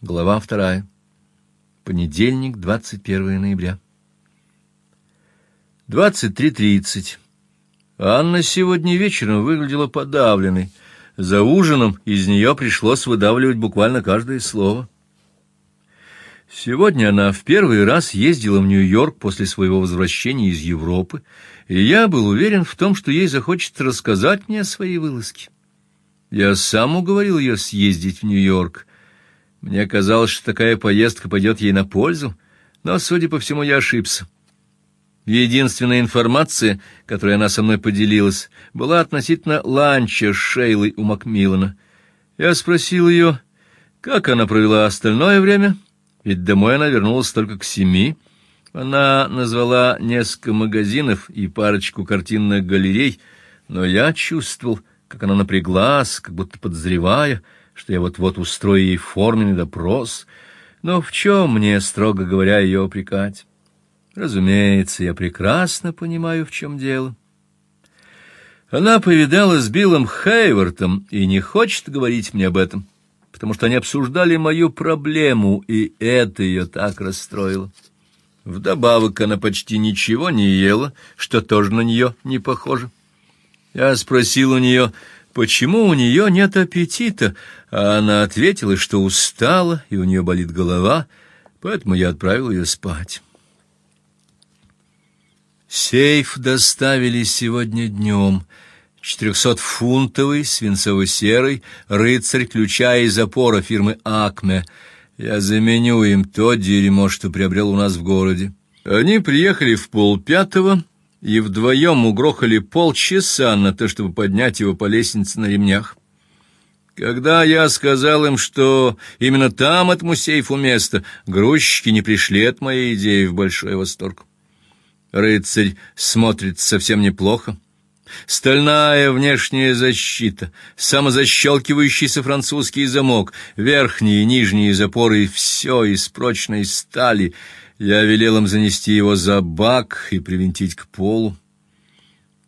Глава вторая. Понедельник, 21 ноября. 23:30. Анна сегодня вечером выглядела подавленной. За ужином из нее пришлось выдавливать буквально каждое слово. Сегодня она в первый раз ездила в Нью-Йорк после своего возвращения из Европы, и я был уверен в том, что ей захочется рассказать мне о своей вылазке. Я сам уговорил ее съездить в Нью-Йорк. Мне казалось, что такая поездка пойдет ей на пользу, но, судя по всему, я ошибся. Единственная информация, которой она со мной поделилась, была относительно ланча с Шейлой у Макмиллана. Я спросил ее, как она провела остальное время, ведь домой она вернулась только к семи. Она назвала несколько магазинов и парочку картинных галерей, но я чувствовал, как она напряглась, как будто подозревая, что я вот-вот устрою ей форменный допрос. Но в чем мне, строго говоря, ее упрекать? Разумеется, я прекрасно понимаю, в чем дело. Она повидалась с Биллом Хейвартом и не хочет говорить мне об этом, потому что они обсуждали мою проблему, и это ее так расстроило. Вдобавок она почти ничего не ела, что тоже на нее не похоже. Я спросил у нее, почему у нее нет аппетита, а она ответила, что устала и у нее болит голова, поэтому я отправил ее спать. Сейф доставили сегодня днем. Четырехсотфунтовый свинцово-серый рыцарь ключа и запора фирмы Акме. Я заменю им то дерьмо, что приобрел у нас в городе. Они приехали в полпятого и вдвоем угрохали полчаса на то, чтобы поднять его по лестнице на ремнях. Когда я сказал им, что именно там этому сейфу место, грузчики не пришли от моей идеи в большой восторг. Рыцарь смотрит совсем неплохо. Стальная внешняя защита, самозащелкивающийся французский замок, верхние и нижние запоры — все из прочной стали — я велел им занести его за бак и привинтить к полу.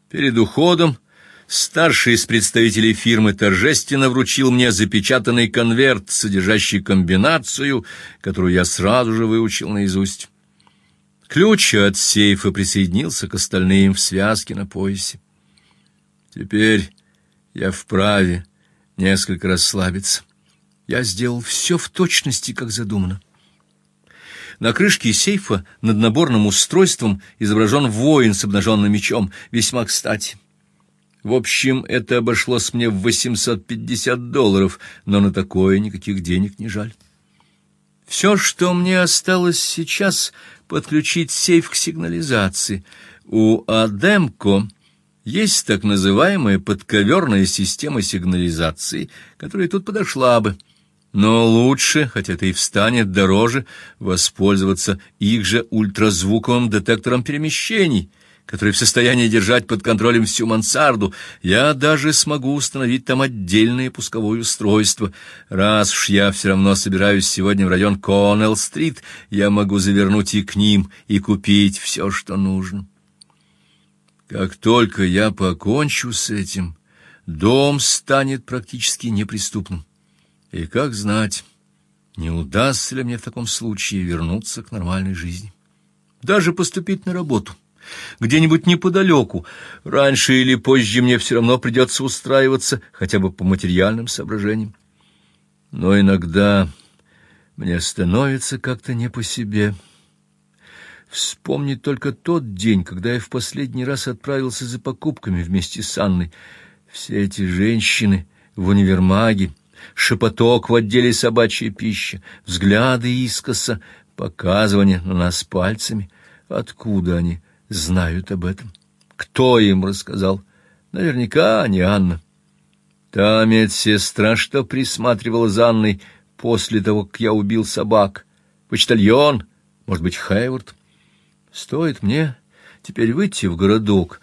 Перед уходом старший из представителей фирмы торжественно вручил мне запечатанный конверт, содержащий комбинацию, которую я сразу же выучил наизусть. Ключ от сейфа присоединился к остальным в связке на поясе. Теперь я вправе несколько расслабиться. Я сделал все в точности, как задумано. На крышке сейфа над наборным устройством изображен воин с обнаженным мечом, весьма кстати. В общем, это обошлось мне в 850 долларов, но на такое никаких денег не жаль. Все, что мне осталось сейчас, подключить сейф к сигнализации. У Адемко есть так называемая подковерная система сигнализации, которая тут подошла бы. Но лучше, хотя это и встанет дороже, воспользоваться их же ультразвуковым детектором перемещений, который в состоянии держать под контролем всю мансарду. Я даже смогу установить там отдельное пусковое устройство. Раз уж я все равно собираюсь сегодня в район Коннелл-стрит, я могу завернуть и к ним и купить все, что нужно. Как только я покончу с этим, дом станет практически неприступным. И как знать, не удастся ли мне в таком случае вернуться к нормальной жизни. Даже поступить на работу где-нибудь неподалеку. Раньше или позже мне все равно придется устраиваться хотя бы по материальным соображениям. Но иногда мне становится как-то не по себе. Вспомнить только тот день, когда я в последний раз отправился за покупками вместе с Анной. Все эти женщины в универмаге, шепоток в отделе собачьей пищи, взгляды искоса, показывание на нас пальцами. Откуда они знают об этом? Кто им рассказал? Наверняка не Анна. Та медсестра, что присматривала за Анной после того, как я убил собак. Почтальон, может быть, Хейвард. Стоит мне теперь выйти в городок,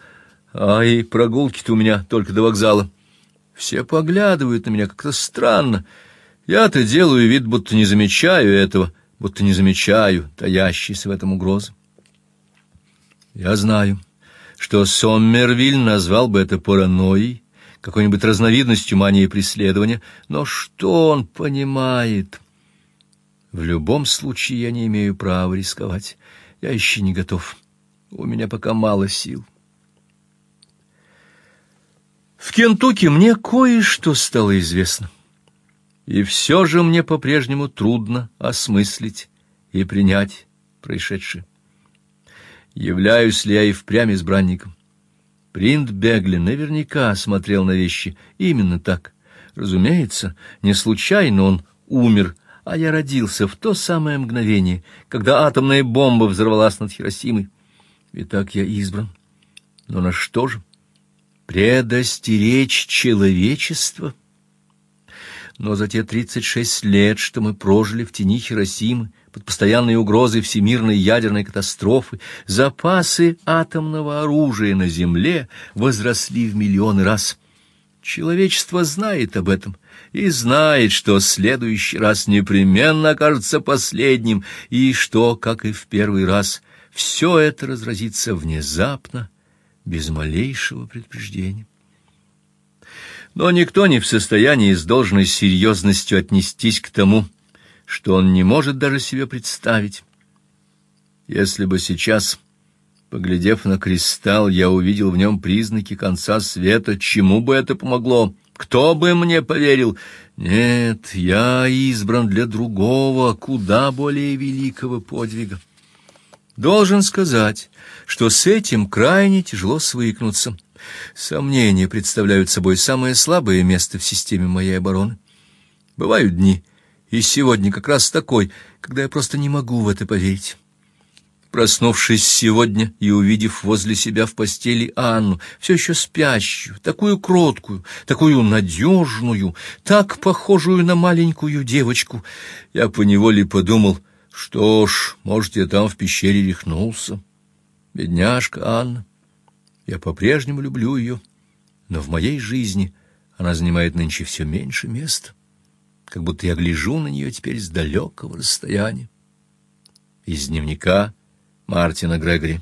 а и прогулки-то у меня только до вокзала. Все поглядывают на меня как-то странно. Я-то делаю вид, будто не замечаю этого, будто не замечаю таящейся в этом угрозы. Я знаю, что Соммервиль назвал бы это паранойей, какой-нибудь разновидностью мании преследования, но что он понимает? В любом случае я не имею права рисковать. Я еще не готов. У меня пока мало сил. В Кентукки мне кое-что стало известно. И все же мне по-прежнему трудно осмыслить и принять происшедшее. Являюсь ли я и впрямь избранником? Принт Бегли наверняка смотрел на вещи именно так. Разумеется, не случайно он умер, а я родился в то самое мгновение, когда атомная бомба взорвалась над Хиросимой. И так я избран. Но на что же? Предостеречь человечество? Но за те тридцать шесть лет, что мы прожили в тени Хиросимы, под постоянной угрозой всемирной ядерной катастрофы, запасы атомного оружия на Земле возросли в миллионы раз. Человечество знает об этом и знает, что следующий раз непременно окажется последним, и что, как и в первый раз, все это разразится внезапно, без малейшего предупреждения. Но никто не в состоянии с должной серьезностью отнестись к тому, что он не может даже себе представить. Если бы сейчас, поглядев на кристалл, я увидел в нем признаки конца света, чему бы это помогло? Кто бы мне поверил? Нет, я избран для другого, куда более великого подвига. Должен сказать, что с этим крайне тяжело свыкнуться. Сомнения представляют собой самое слабое место в системе моей обороны. Бывают дни, и сегодня как раз такой, когда я просто не могу в это поверить. Проснувшись сегодня и увидев возле себя в постели Анну, все еще спящую, такую кроткую, такую надежную, так похожую на маленькую девочку, я поневоле подумал, что ж, может, я там в пещере рехнулся. Бедняжка Анна. Я по-прежнему люблю ее, но в моей жизни она занимает нынче все меньше места, как будто я гляжу на нее теперь с далекого расстояния. Из дневника Мартина Грегори